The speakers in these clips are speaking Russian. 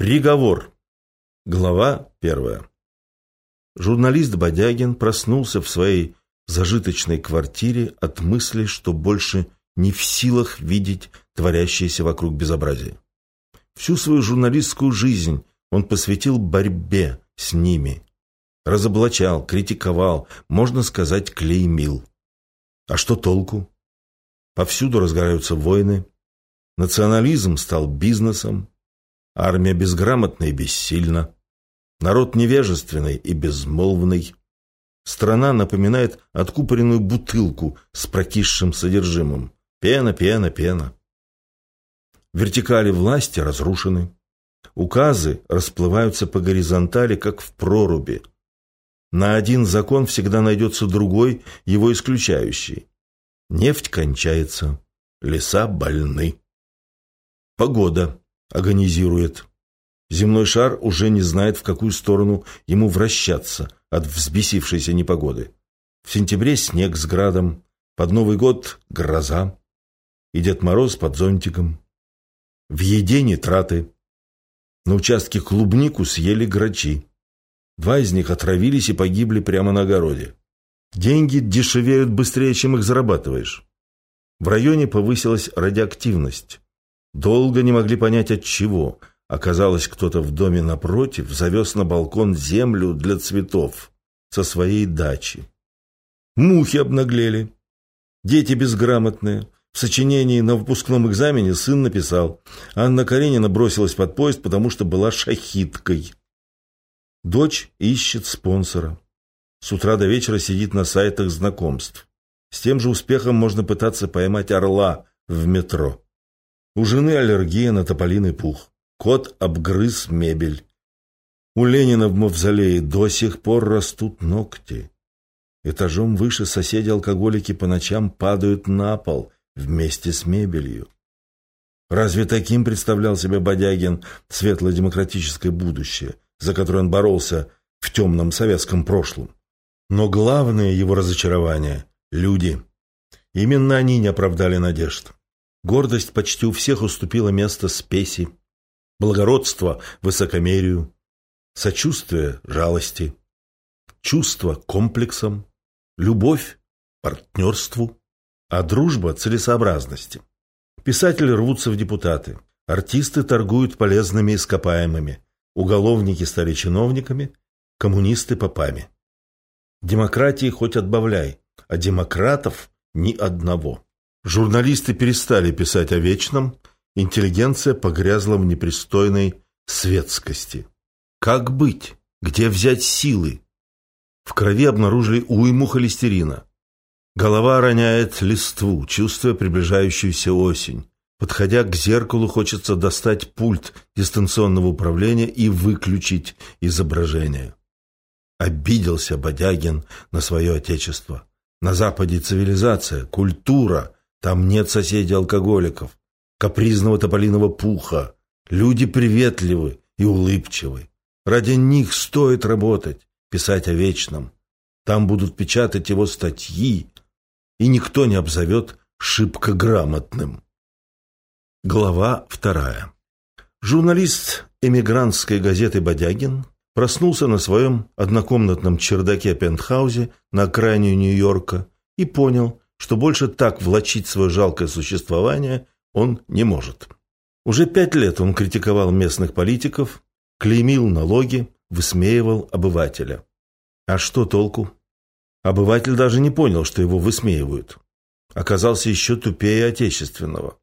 Приговор. Глава первая. Журналист Бодягин проснулся в своей зажиточной квартире от мысли, что больше не в силах видеть творящееся вокруг безобразие. Всю свою журналистскую жизнь он посвятил борьбе с ними. Разоблачал, критиковал, можно сказать, клеймил. А что толку? Повсюду разгораются войны. Национализм стал бизнесом, Армия безграмотна и бессильна. Народ невежественный и безмолвный. Страна напоминает откупоренную бутылку с прокисшим содержимым. Пена, пена, пена. Вертикали власти разрушены. Указы расплываются по горизонтали, как в проруби. На один закон всегда найдется другой, его исключающий. Нефть кончается, леса больны. Погода агонизирует. Земной шар уже не знает, в какую сторону ему вращаться от взбесившейся непогоды. В сентябре снег с градом, под Новый год гроза, и Дед Мороз под зонтиком. В еде нитраты. На участке клубнику съели грачи. Два из них отравились и погибли прямо на огороде. Деньги дешевеют быстрее, чем их зарабатываешь. В районе повысилась радиоактивность. Долго не могли понять от чего. Оказалось, кто-то в доме напротив завез на балкон землю для цветов со своей дачи. Мухи обнаглели. Дети безграмотные. В сочинении на выпускном экзамене сын написал. Анна Каренина бросилась под поезд, потому что была шахиткой. Дочь ищет спонсора. С утра до вечера сидит на сайтах знакомств. С тем же успехом можно пытаться поймать орла в метро. У жены аллергия на тополиный пух. Кот обгрыз мебель. У Ленина в мавзолее до сих пор растут ногти. Этажом выше соседи-алкоголики по ночам падают на пол вместе с мебелью. Разве таким представлял себе Бодягин светло-демократическое будущее, за которое он боролся в темном советском прошлом? Но главное его разочарование – люди. Именно они не оправдали надежд. Гордость почти у всех уступила место спеси, благородство – высокомерию, сочувствие – жалости, чувство – комплексом, любовь – партнерству, а дружба – целесообразности. Писатели рвутся в депутаты, артисты торгуют полезными ископаемыми, уголовники стали чиновниками, коммунисты – попами. Демократии хоть отбавляй, а демократов – ни одного. Журналисты перестали писать о вечном, интеллигенция погрязла в непристойной светскости. Как быть? Где взять силы? В крови обнаружили уйму холестерина. Голова роняет листву, чувствуя приближающуюся осень. Подходя к зеркалу, хочется достать пульт дистанционного управления и выключить изображение. Обиделся Бодягин на свое отечество. На Западе цивилизация, культура – там нет соседей-алкоголиков, капризного тополиного пуха. Люди приветливы и улыбчивы. Ради них стоит работать, писать о вечном. Там будут печатать его статьи, и никто не обзовет шибко грамотным. Глава вторая. Журналист эмигрантской газеты «Бодягин» проснулся на своем однокомнатном чердаке-пентхаузе на окраине Нью-Йорка и понял, что больше так влачить свое жалкое существование он не может. Уже пять лет он критиковал местных политиков, клеймил налоги, высмеивал обывателя. А что толку? Обыватель даже не понял, что его высмеивают. Оказался еще тупее отечественного.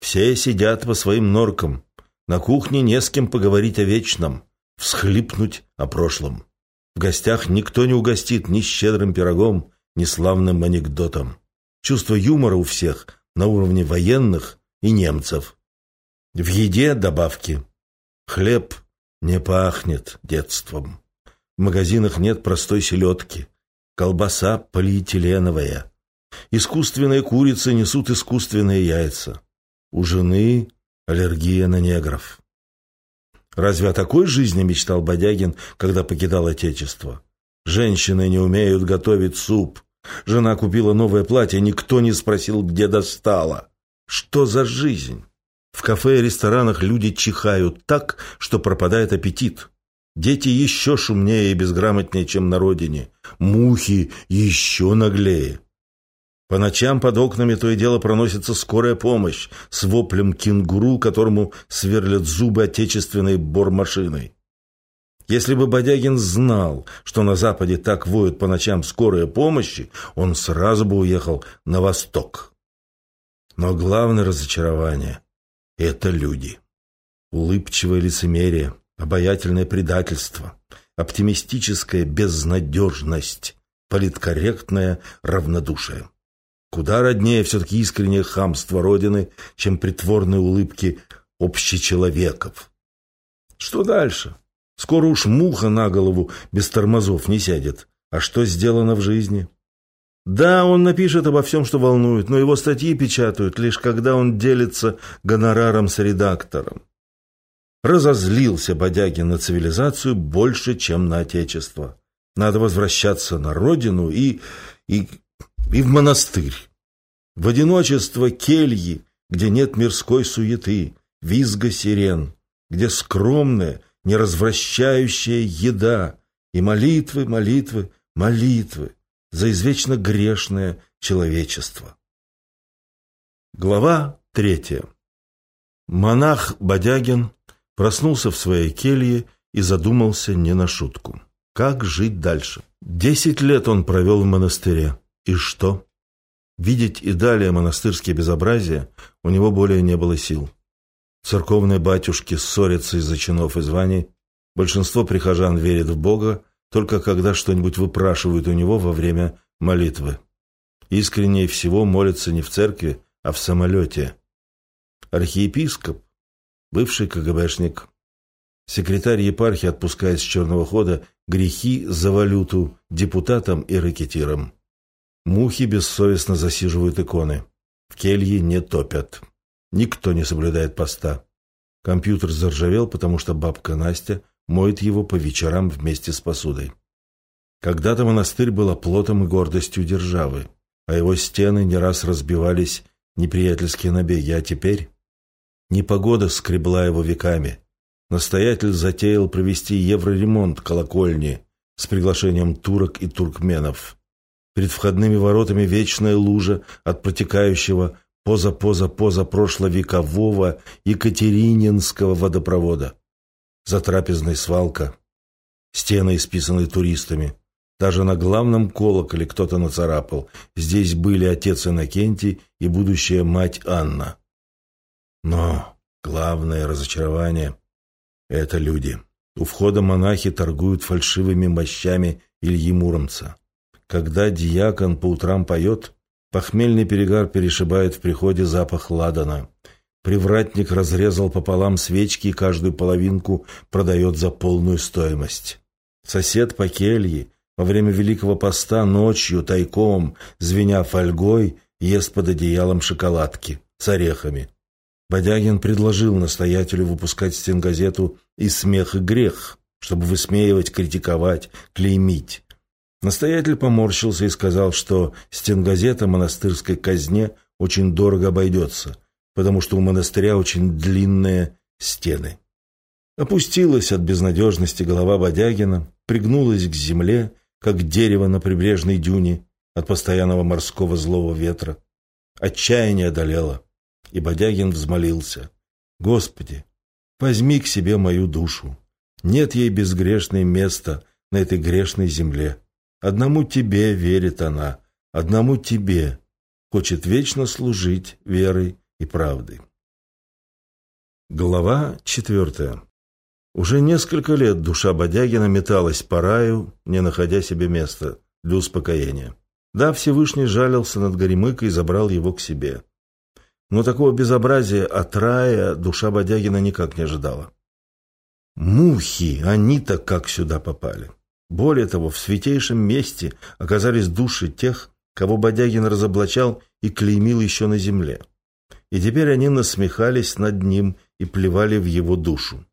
Все сидят по своим норкам. На кухне не с кем поговорить о вечном, всхлипнуть о прошлом. В гостях никто не угостит ни щедрым пирогом, неславным анекдотом. Чувство юмора у всех на уровне военных и немцев. В еде добавки. Хлеб не пахнет детством. В магазинах нет простой селедки. Колбаса полиэтиленовая. Искусственные курицы несут искусственные яйца. У жены аллергия на негров. Разве о такой жизни мечтал Бодягин, когда покидал Отечество? Женщины не умеют готовить суп. Жена купила новое платье, никто не спросил, где достала. Что за жизнь? В кафе и ресторанах люди чихают так, что пропадает аппетит. Дети еще шумнее и безграмотнее, чем на родине. Мухи еще наглее. По ночам под окнами то и дело проносится скорая помощь с воплем кенгуру, которому сверлят зубы отечественной бормашиной. Если бы Бодягин знал, что на Западе так воют по ночам скорая помощи, он сразу бы уехал на восток. Но главное разочарование – это люди. Улыбчивое лицемерие, обаятельное предательство, оптимистическая безнадежность, политкорректное равнодушие. Куда роднее все-таки искреннее хамство Родины, чем притворные улыбки общечеловеков. Что дальше? Скоро уж муха на голову без тормозов не сядет. А что сделано в жизни? Да, он напишет обо всем, что волнует, но его статьи печатают лишь когда он делится гонораром с редактором. Разозлился Бодягин на цивилизацию больше, чем на отечество. Надо возвращаться на родину и... и... и в монастырь. В одиночество кельи, где нет мирской суеты, визга сирен, где скромное, неразвращающая еда и молитвы, молитвы, молитвы за извечно грешное человечество. Глава третья. Монах Бодягин проснулся в своей келье и задумался не на шутку. Как жить дальше? Десять лет он провел в монастыре. И что? Видеть и далее монастырские безобразия у него более не было сил. Церковные батюшки ссорятся из-за чинов и званий. Большинство прихожан верит в Бога, только когда что-нибудь выпрашивают у него во время молитвы. Искреннее всего молятся не в церкви, а в самолете. Архиепископ, бывший КГБшник, секретарь епархии отпускает с черного хода грехи за валюту депутатам и ракетирам. Мухи бессовестно засиживают иконы. В келье не топят. Никто не соблюдает поста. Компьютер заржавел, потому что бабка Настя моет его по вечерам вместе с посудой. Когда-то монастырь был оплотом и гордостью державы, а его стены не раз разбивались неприятельские набеги, а теперь непогода скребла его веками. Настоятель затеял провести евроремонт колокольни с приглашением турок и туркменов. Перед входными воротами вечная лужа от протекающего поза-поза-поза прошловекового Екатерининского водопровода. За трапезной свалка. Стены, исписанные туристами. Даже на главном колоколе кто-то нацарапал. Здесь были отец Иннокентий и будущая мать Анна. Но главное разочарование — это люди. У входа монахи торгуют фальшивыми мощами Ильи Муромца. Когда диакон по утрам поет, Похмельный перегар перешибает в приходе запах ладана. Привратник разрезал пополам свечки и каждую половинку продает за полную стоимость. Сосед по келье во время Великого Поста ночью тайком, звеня фольгой, ест под одеялом шоколадки с орехами. Бодягин предложил настоятелю выпускать стенгазету «И смех, и грех», чтобы высмеивать, критиковать, клеймить. Настоятель поморщился и сказал, что стенгазета монастырской казне очень дорого обойдется, потому что у монастыря очень длинные стены. Опустилась от безнадежности голова Бодягина, пригнулась к земле, как дерево на прибрежной дюне от постоянного морского злого ветра. Отчаяние одолело, и Бодягин взмолился. «Господи, возьми к себе мою душу. Нет ей безгрешной места на этой грешной земле». Одному тебе верит она, одному тебе хочет вечно служить верой и правдой. Глава четвертая. Уже несколько лет душа Бодягина металась по раю, не находя себе места для успокоения. Да, Всевышний жалился над Горемыкой и забрал его к себе. Но такого безобразия от рая душа Бодягина никак не ожидала. Мухи, они-то как сюда попали. Более того, в святейшем месте оказались души тех, кого Бодягин разоблачал и клеймил еще на земле. И теперь они насмехались над ним и плевали в его душу.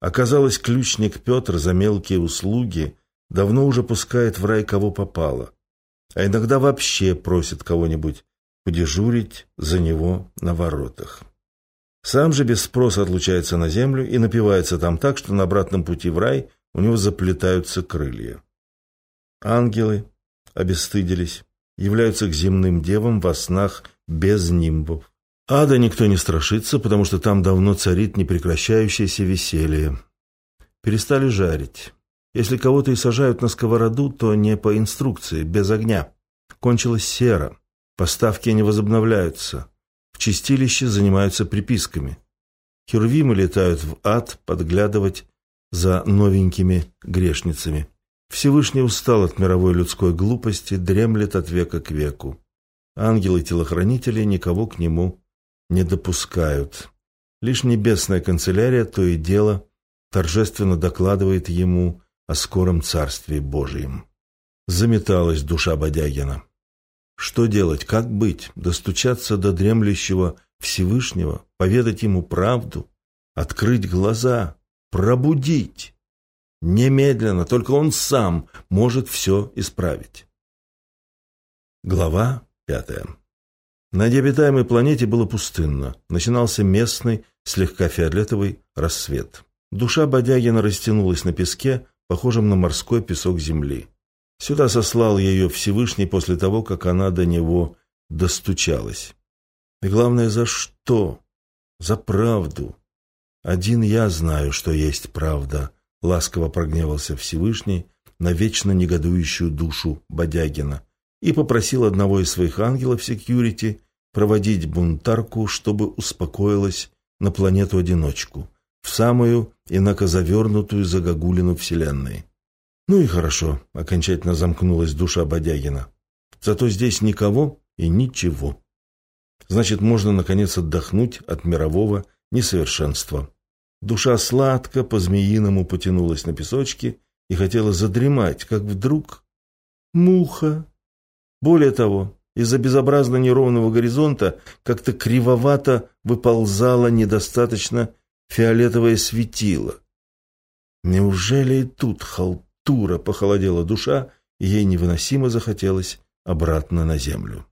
Оказалось, ключник Петр за мелкие услуги давно уже пускает в рай кого попало, а иногда вообще просит кого-нибудь подежурить за него на воротах. Сам же без спроса отлучается на землю и напивается там так, что на обратном пути в рай у него заплетаются крылья. Ангелы обесстыдились, являются к земным девам во снах без нимбов. Ада никто не страшится, потому что там давно царит непрекращающееся веселье. Перестали жарить. Если кого-то и сажают на сковороду, то не по инструкции, без огня. Кончилась сера. Поставки не возобновляются. В чистилище занимаются приписками. Херувимы летают в ад подглядывать за новенькими грешницами. Всевышний устал от мировой людской глупости, дремлет от века к веку. Ангелы-телохранители никого к нему не допускают. Лишь небесная канцелярия то и дело торжественно докладывает ему о скором царстве Божьем. Заметалась душа Бодягина. Что делать, как быть? Достучаться до дремлющего Всевышнего, поведать ему правду, открыть глаза, пробудить. Немедленно, только он сам может все исправить. Глава пятая. На необитаемой планете было пустынно. Начинался местный, слегка фиолетовый рассвет. Душа Бодягина растянулась на песке, похожем на морской песок земли. Сюда сослал ее Всевышний после того, как она до него достучалась. И главное, за что? За правду. Один я знаю, что есть правда, ласково прогневался Всевышний на вечно негодующую душу Бодягина и попросил одного из своих ангелов секьюрити проводить бунтарку, чтобы успокоилась на планету-одиночку, в самую инакозавернутую загогулину Вселенной. Ну и хорошо, окончательно замкнулась душа Бодягина. Зато здесь никого и ничего. Значит, можно, наконец, отдохнуть от мирового несовершенства. Душа сладко по-змеиному потянулась на песочке и хотела задремать, как вдруг... Муха! Более того, из-за безобразно неровного горизонта как-то кривовато выползало недостаточно фиолетовое светило. Неужели и тут халтура? Тура похолодела душа, и ей невыносимо захотелось обратно на землю.